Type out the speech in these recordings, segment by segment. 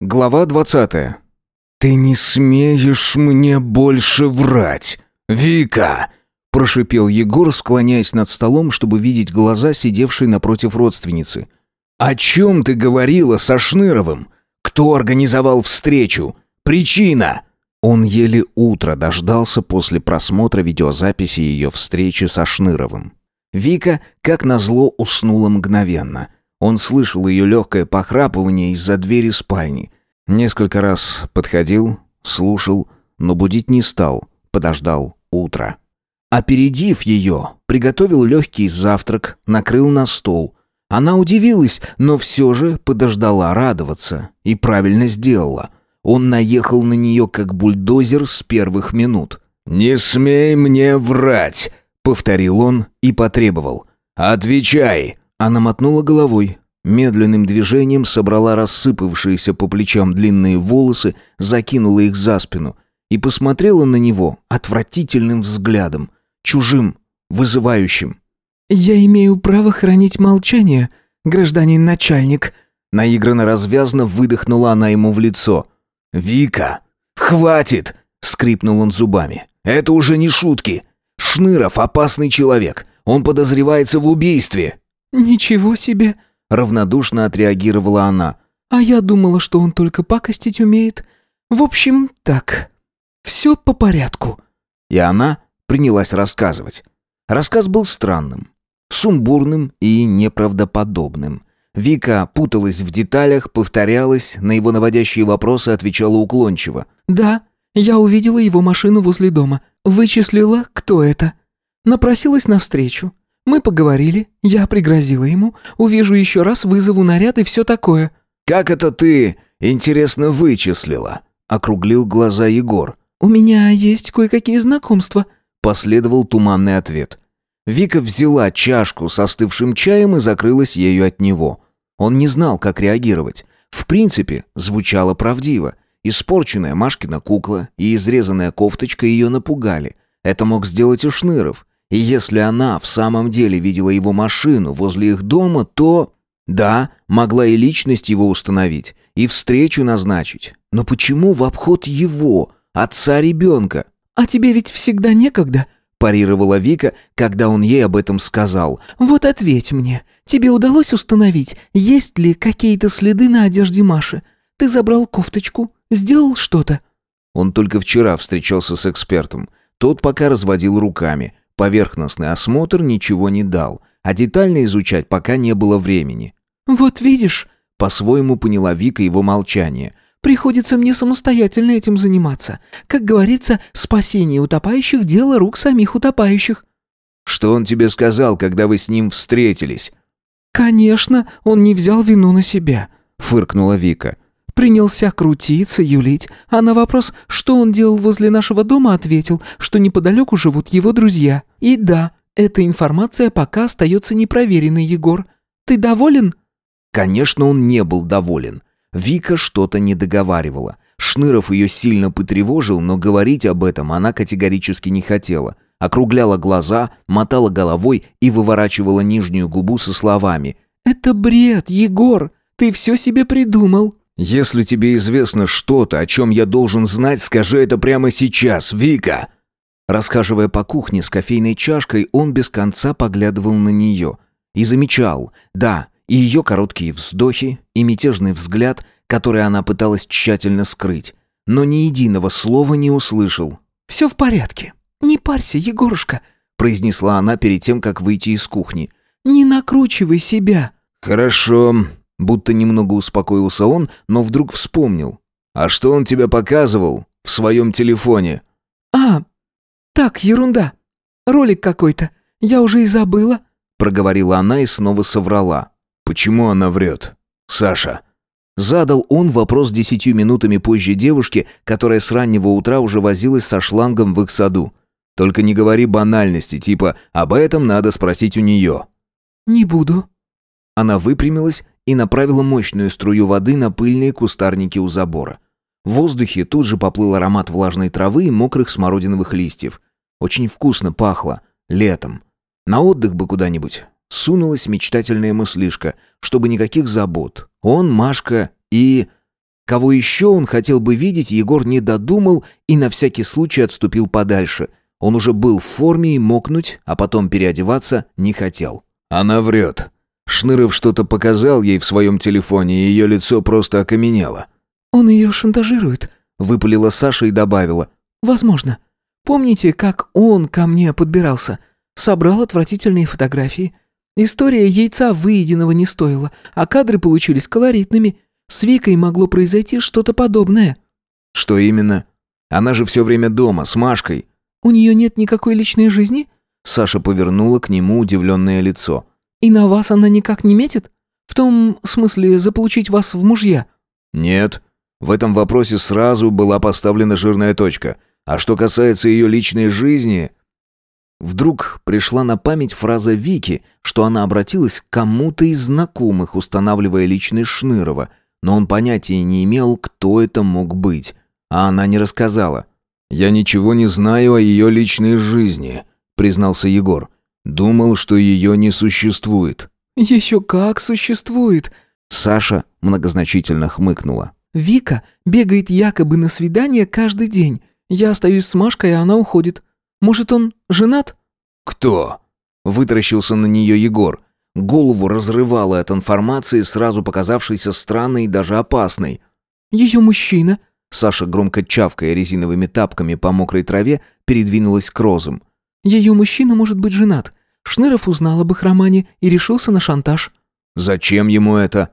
Глава двадцатая. «Ты не смеешь мне больше врать, Вика!» Прошипел Егор, склоняясь над столом, чтобы видеть глаза сидевшей напротив родственницы. «О чем ты говорила со Шныровым? Кто организовал встречу? Причина?» Он еле утро дождался после просмотра видеозаписи ее встречи со Шныровым. Вика, как назло, уснула мгновенно – он слышал ее легкое похрапывание из-за двери спальни. Несколько раз подходил, слушал, но будить не стал, подождал утра. Опередив ее, приготовил легкий завтрак, накрыл на стол. Она удивилась, но все же подождала радоваться. И правильно сделала. Он наехал на нее, как бульдозер с первых минут. «Не смей мне врать!» — повторил он и потребовал. «Отвечай!» Она мотнула головой, медленным движением собрала рассыпавшиеся по плечам длинные волосы, закинула их за спину и посмотрела на него отвратительным взглядом, чужим, вызывающим. «Я имею право хранить молчание, гражданин начальник», наигранно развязно выдохнула она ему в лицо. «Вика, хватит!» — скрипнул он зубами. «Это уже не шутки. Шныров опасный человек. Он подозревается в убийстве». «Ничего себе!» — равнодушно отреагировала она. «А я думала, что он только пакостить умеет. В общем, так. Все по порядку». И она принялась рассказывать. Рассказ был странным, сумбурным и неправдоподобным. Вика путалась в деталях, повторялась, на его наводящие вопросы отвечала уклончиво. «Да, я увидела его машину возле дома. Вычислила, кто это. Напросилась навстречу. Мы поговорили, я пригрозила ему, увижу еще раз, вызову наряд и все такое». «Как это ты, интересно, вычислила?» — округлил глаза Егор. «У меня есть кое-какие знакомства», — последовал туманный ответ. Вика взяла чашку с остывшим чаем и закрылась ею от него. Он не знал, как реагировать. В принципе, звучало правдиво. Испорченная Машкина кукла и изрезанная кофточка ее напугали. Это мог сделать и Шныров. И если она в самом деле видела его машину возле их дома, то... Да, могла и личность его установить, и встречу назначить. Но почему в обход его, отца ребенка? «А тебе ведь всегда некогда», — парировала Вика, когда он ей об этом сказал. «Вот ответь мне, тебе удалось установить, есть ли какие-то следы на одежде Маши? Ты забрал кофточку, сделал что-то?» Он только вчера встречался с экспертом. Тот пока разводил руками. Поверхностный осмотр ничего не дал, а детально изучать пока не было времени. «Вот видишь», — по-своему поняла Вика его молчание. «Приходится мне самостоятельно этим заниматься. Как говорится, спасение утопающих — дело рук самих утопающих». «Что он тебе сказал, когда вы с ним встретились?» «Конечно, он не взял вину на себя», — фыркнула Вика. Принялся крутиться, юлить, а на вопрос, что он делал возле нашего дома, ответил, что неподалеку живут его друзья. И да, эта информация пока остается непроверенной, Егор. Ты доволен?» Конечно, он не был доволен. Вика что-то не договаривала. Шныров ее сильно потревожил, но говорить об этом она категорически не хотела. Округляла глаза, мотала головой и выворачивала нижнюю губу со словами «Это бред, Егор! Ты все себе придумал!» «Если тебе известно что-то, о чем я должен знать, скажи это прямо сейчас, Вика!» Расхаживая по кухне с кофейной чашкой, он без конца поглядывал на нее. И замечал, да, и ее короткие вздохи, и мятежный взгляд, который она пыталась тщательно скрыть. Но ни единого слова не услышал. «Все в порядке. Не парься, Егорушка», произнесла она перед тем, как выйти из кухни. «Не накручивай себя». «Хорошо», Будто немного успокоился он, но вдруг вспомнил. «А что он тебе показывал в своем телефоне?» «А, так, ерунда. Ролик какой-то. Я уже и забыла», — проговорила она и снова соврала. «Почему она врет? Саша?» Задал он вопрос десятью минутами позже девушке, которая с раннего утра уже возилась со шлангом в их саду. «Только не говори банальности, типа «об этом надо спросить у нее». «Не буду». Она выпрямилась и направила мощную струю воды на пыльные кустарники у забора. В воздухе тут же поплыл аромат влажной травы и мокрых смородиновых листьев. Очень вкусно пахло. Летом. На отдых бы куда-нибудь. Сунулась мечтательная мыслишка, чтобы никаких забот. Он, Машка и... Кого еще он хотел бы видеть, Егор не додумал и на всякий случай отступил подальше. Он уже был в форме и мокнуть, а потом переодеваться не хотел. Она врет. Шныров что-то показал ей в своем телефоне, и ее лицо просто окаменело. «Он ее шантажирует», — выпалила Саша и добавила. «Возможно. Помните, как он ко мне подбирался? Собрал отвратительные фотографии. История яйца выеденного не стоила, а кадры получились колоритными. С Викой могло произойти что-то подобное». «Что именно? Она же все время дома, с Машкой». «У нее нет никакой личной жизни?» Саша повернула к нему удивленное лицо. «И на вас она никак не метит? В том смысле заполучить вас в мужья?» «Нет. В этом вопросе сразу была поставлена жирная точка. А что касается ее личной жизни...» Вдруг пришла на память фраза Вики, что она обратилась к кому-то из знакомых, устанавливая личность Шнырова, но он понятия не имел, кто это мог быть. А она не рассказала. «Я ничего не знаю о ее личной жизни», — признался Егор. «Думал, что ее не существует». «Еще как существует!» Саша многозначительно хмыкнула. «Вика бегает якобы на свидание каждый день. Я остаюсь с Машкой, а она уходит. Может, он женат?» «Кто?» — вытаращился на нее Егор. Голову разрывало от информации, сразу показавшейся странной и даже опасной. «Ее мужчина», — Саша, громко чавкая резиновыми тапками по мокрой траве, передвинулась к розам. «Ее мужчина может быть женат. Шныров узнал об их романе и решился на шантаж». «Зачем ему это?»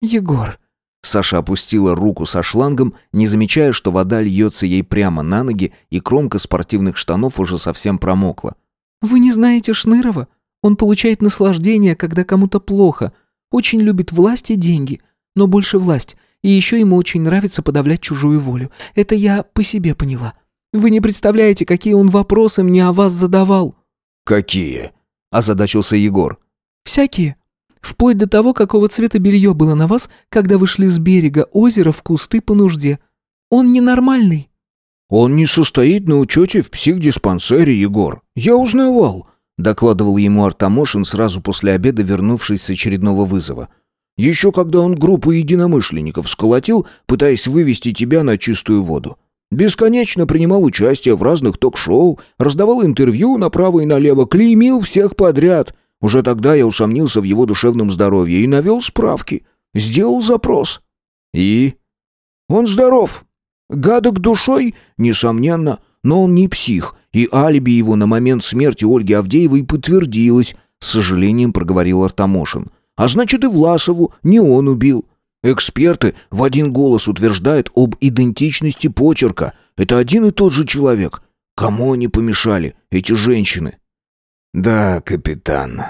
«Егор». Саша опустила руку со шлангом, не замечая, что вода льется ей прямо на ноги, и кромка спортивных штанов уже совсем промокла. «Вы не знаете Шнырова? Он получает наслаждение, когда кому-то плохо. Очень любит власть и деньги. Но больше власть. И еще ему очень нравится подавлять чужую волю. Это я по себе поняла. Вы не представляете, какие он вопросы мне о вас задавал». «Какие?» – озадачился Егор. «Всякие. Вплоть до того, какого цвета белье было на вас, когда вы шли с берега озера в кусты по нужде. Он ненормальный». «Он не состоит на учете в психдиспансере, Егор. Я узнавал докладывал ему Артамошин сразу после обеда, вернувшись с очередного вызова. «Еще когда он группу единомышленников сколотил, пытаясь вывести тебя на чистую воду. Бесконечно принимал участие в разных ток-шоу, раздавал интервью направо и налево, клеймил всех подряд. Уже тогда я усомнился в его душевном здоровье и навел справки. Сделал запрос. И? Он здоров. Гадок душой, несомненно, но он не псих и алиби его на момент смерти Ольги Авдеевой подтвердилось, с сожалением проговорил Артамошин. А значит и Власову не он убил. Эксперты в один голос утверждают об идентичности почерка. Это один и тот же человек. Кому они помешали, эти женщины? Да, капитан.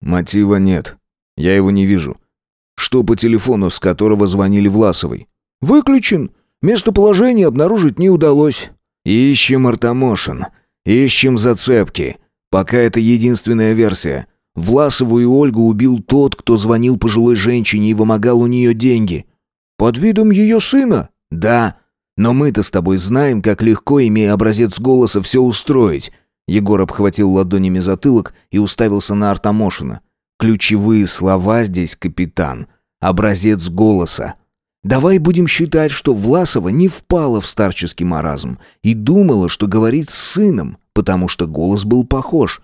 Мотива нет. Я его не вижу. Что по телефону, с которого звонили Власовой? Выключен. Местоположение обнаружить не удалось. Ищем Артамошин. Ищем зацепки. Пока это единственная версия. Власову и Ольгу убил тот, кто звонил пожилой женщине и вымогал у нее деньги. Под видом ее сына? Да. Но мы-то с тобой знаем, как легко, имея образец голоса, все устроить. Егор обхватил ладонями затылок и уставился на Артамошина. Ключевые слова здесь, капитан. Образец голоса. Давай будем считать, что Власова не впала в старческий маразм и думала, что говорит с сыном, потому что голос был похож.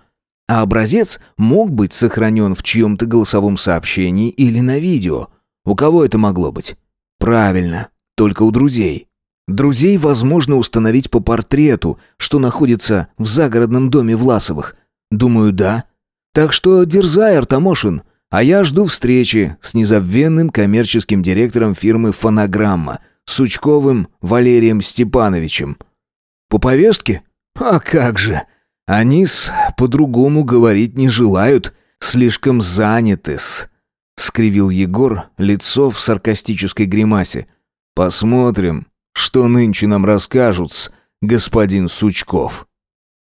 А образец мог быть сохранен в чьем-то голосовом сообщении или на видео. У кого это могло быть? Правильно, только у друзей. Друзей возможно установить по портрету, что находится в загородном доме Власовых. Думаю, да. Так что дерзай, Артамошин. А я жду встречи с незабвенным коммерческим директором фирмы «Фонограмма» Сучковым Валерием Степановичем. По повестке? А как же. Они-с по-другому говорить не желают, слишком заняты-с. Скривил Егор лицо в саркастической гримасе. Посмотрим, что нынче нам расскажут, господин Сучков.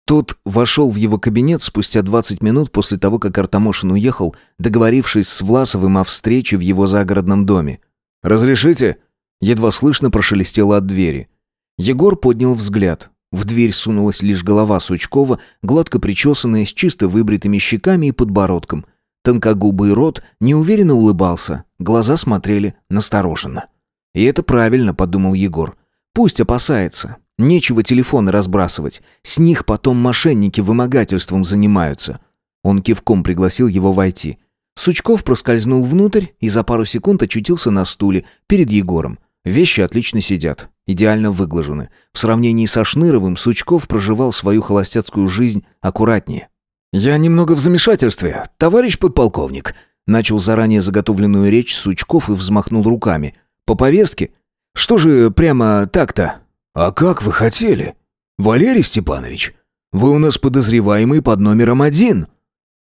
Тот вошел в его кабинет спустя 20 минут после того, как Артамошин уехал, договорившись с Власовым о встрече в его загородном доме. «Разрешите?» Едва слышно прошелестело от двери. Егор поднял взгляд. В дверь сунулась лишь голова Сучкова, гладко причесанная, с чисто выбритыми щеками и подбородком. Тонкогубый рот неуверенно улыбался, глаза смотрели настороженно. И это правильно, подумал Егор. Пусть опасается. Нечего телефоны разбрасывать. С них потом мошенники вымогательством занимаются. Он кивком пригласил его войти. Сучков проскользнул внутрь и за пару секунд очутился на стуле перед Егором. Вещи отлично сидят, идеально выглажены. В сравнении со Шныровым Сучков проживал свою холостяцкую жизнь аккуратнее. «Я немного в замешательстве, товарищ подполковник», начал заранее заготовленную речь Сучков и взмахнул руками. «По повестке? Что же прямо так-то?» «А как вы хотели? Валерий Степанович, вы у нас подозреваемый под номером один».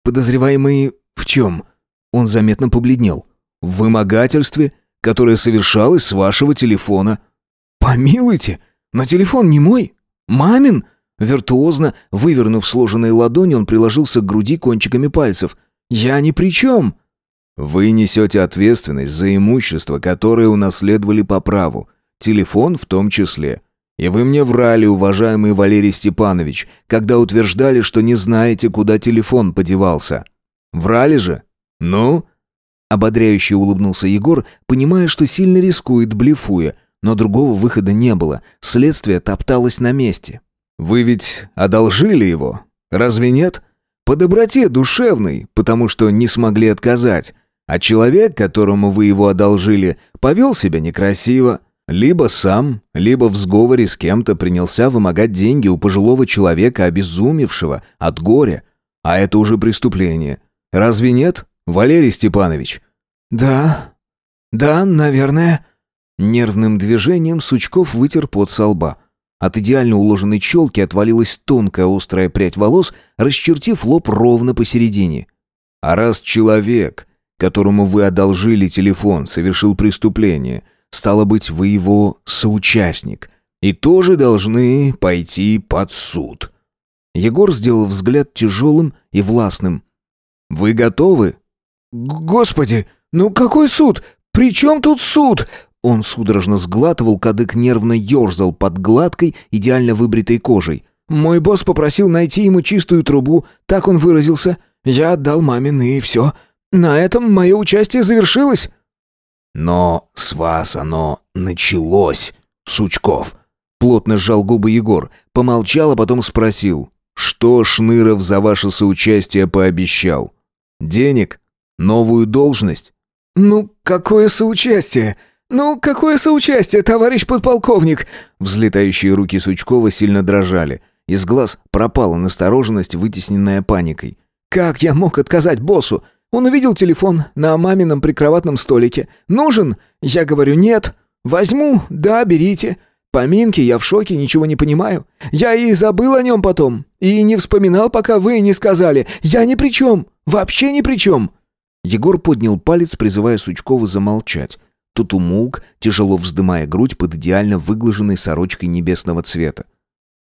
«Подозреваемый в чем?» Он заметно побледнел. «В вымогательстве, которое совершалось с вашего телефона». «Помилуйте, но телефон не мой, мамин». Виртуозно, вывернув сложенные ладони, он приложился к груди кончиками пальцев. «Я ни при чем!» «Вы несете ответственность за имущество, которое унаследовали по праву, телефон в том числе. И вы мне врали, уважаемый Валерий Степанович, когда утверждали, что не знаете, куда телефон подевался. Врали же? Ну?» Ободряюще улыбнулся Егор, понимая, что сильно рискует, блефуя, но другого выхода не было, следствие топталось на месте. «Вы ведь одолжили его, разве нет? По доброте душевной, потому что не смогли отказать. А человек, которому вы его одолжили, повел себя некрасиво, либо сам, либо в сговоре с кем-то принялся вымогать деньги у пожилого человека, обезумевшего от горя. А это уже преступление. Разве нет, Валерий Степанович? Да. Да, наверное. Нервным движением Сучков вытер пот со лба. От идеально уложенной челки отвалилась тонкая острая прядь волос, расчертив лоб ровно посередине. А раз человек, которому вы одолжили телефон, совершил преступление – Стало быть, вы его соучастник. И тоже должны пойти под суд». Егор сделал взгляд тяжелым и властным. «Вы готовы?» «Господи, ну какой суд? При чем тут суд?» Он судорожно сглатывал, кадык нервно ерзал под гладкой, идеально выбритой кожей. «Мой босс попросил найти ему чистую трубу, так он выразился. Я отдал мамин, и все. На этом мое участие завершилось». Но с вас оно началось, Сучков. Плотно сжал губы Егор, помолчал, а потом спросил. Что Шныров за ваше соучастие пообещал? Денег? Новую должность? Ну, какое соучастие? Ну, какое соучастие, товарищ подполковник? Взлетающие руки Сучкова сильно дрожали. Из глаз пропала настороженность, вытесненная паникой. Как я мог отказать боссу? Он увидел телефон на мамином прикроватном столике. «Нужен?» Я говорю «нет». «Возьму?» «Да, берите». Поминки, я в шоке, ничего не понимаю. Я и забыл о нем потом. И не вспоминал, пока вы не сказали. Я ни при чем. Вообще ни при чем. Егор поднял палец, призывая Сучкова замолчать. Тут умолк, тяжело вздымая грудь под идеально выглаженной сорочкой небесного цвета.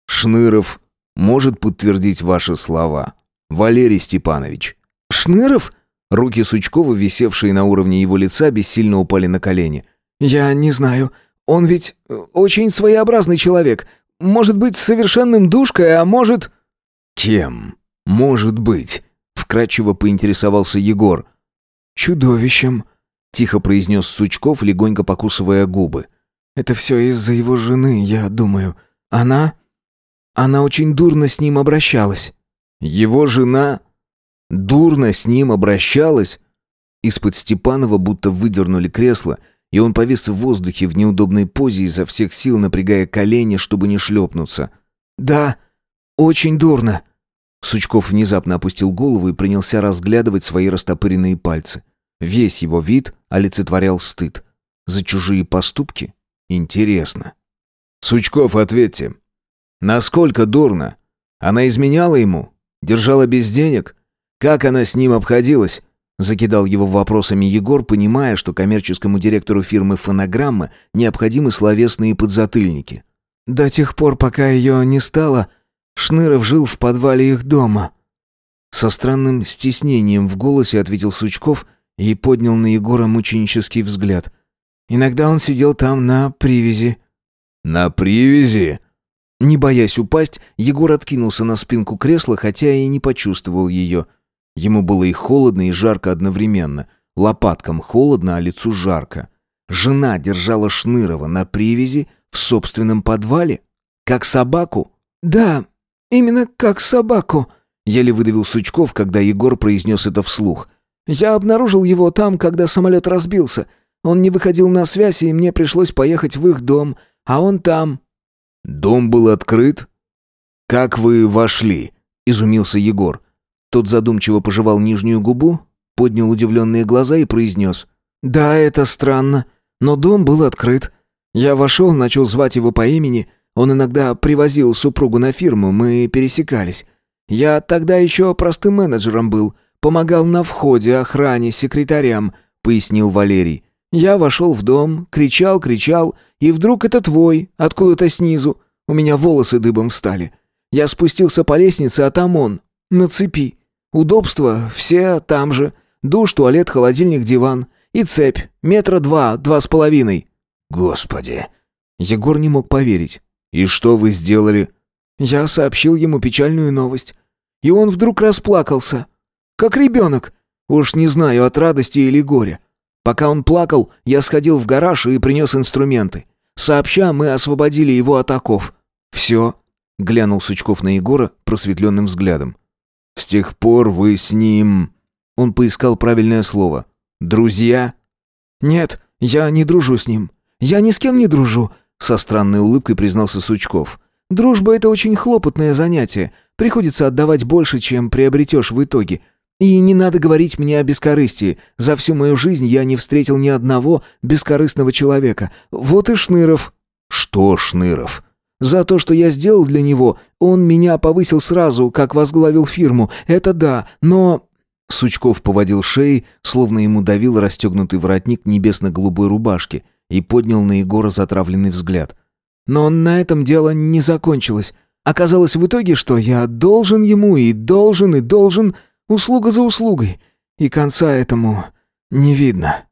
«Шныров может подтвердить ваши слова, Валерий Степанович». «Шныров?» Руки Сучкова, висевшие на уровне его лица, бессильно упали на колени. «Я не знаю. Он ведь э, очень своеобразный человек. Может быть, совершенным душкой, а может...» «Кем? Может быть?» — вкратчиво поинтересовался Егор. «Чудовищем», — тихо произнес Сучков, легонько покусывая губы. «Это все из-за его жены, я думаю. Она... Она очень дурно с ним обращалась». «Его жена Дурно с ним обращалась. Из-под Степанова будто выдернули кресло, и он повис в воздухе в неудобной позе изо всех сил, напрягая колени, чтобы не шлепнуться. «Да, очень дурно». Сучков внезапно опустил голову и принялся разглядывать свои растопыренные пальцы. Весь его вид олицетворял стыд. За чужие поступки? Интересно. «Сучков, ответьте. Насколько дурно? Она изменяла ему? Держала без денег? Как она с ним обходилась? Закидал его вопросами Егор, понимая, что коммерческому директору фирмы «Фонограмма» необходимы словесные подзатыльники. «До тех пор, пока ее не стало, Шныров жил в подвале их дома». Со странным стеснением в голосе ответил Сучков и поднял на Егора мученический взгляд. «Иногда он сидел там на привязи». «На привязи?» Не боясь упасть, Егор откинулся на спинку кресла, хотя и не почувствовал ее. Ему было и холодно, и жарко одновременно. Лопаткам холодно, а лицу жарко. Жена держала Шнырова на привязи в собственном подвале? Как собаку? «Да, именно как собаку», — еле выдавил Сучков, когда Егор произнес это вслух. «Я обнаружил его там, когда самолет разбился. Он не выходил на связь, и мне пришлось поехать в их дом, а он там». «Дом был открыт?» «Как вы вошли?» — изумился Егор. Тот задумчиво пожевал нижнюю губу, поднял удивленные глаза и произнес. «Да, это странно, но дом был открыт. Я вошел, начал звать его по имени. Он иногда привозил супругу на фирму, мы пересекались. Я тогда еще простым менеджером был, помогал на входе, охране, секретарям», — пояснил Валерий. «Я вошел в дом, кричал, кричал, и вдруг это твой, откуда-то снизу. У меня волосы дыбом встали. Я спустился по лестнице, а там он, на цепи. Удобства все там же. Душ, туалет, холодильник, диван. И цепь, метра два, два с половиной». «Господи!» Егор не мог поверить. «И что вы сделали?» Я сообщил ему печальную новость. И он вдруг расплакался. Как ребенок. Уж не знаю, от радости или горя. Пока он плакал, я сходил в гараж и принес инструменты. Сообща, мы освободили его от оков. Все. Глянул Сучков на Егора просветленным взглядом. «С тех пор вы с ним...» Он поискал правильное слово. «Друзья?» «Нет, я не дружу с ним. Я ни с кем не дружу. Со странной улыбкой признался Сучков. «Дружба — это очень хлопотное занятие. Приходится отдавать больше, чем приобретешь в итоге. И не надо говорить мне о бескорыстии. За всю мою жизнь я не встретил ни одного бескорыстного человека. Вот и Шныров». «Что Шныров?» «За то, что я сделал для него, он меня повысил сразу, как возглавил фирму. Это да, но...» Сучков поводил шеей, словно ему давил расстегнутый воротник небесно-голубой рубашки — и поднял на Егора затравленный взгляд. «Но на этом дело не закончилось. Оказалось в итоге, что я должен ему и должен, и должен, услуга за услугой, и конца этому не видно».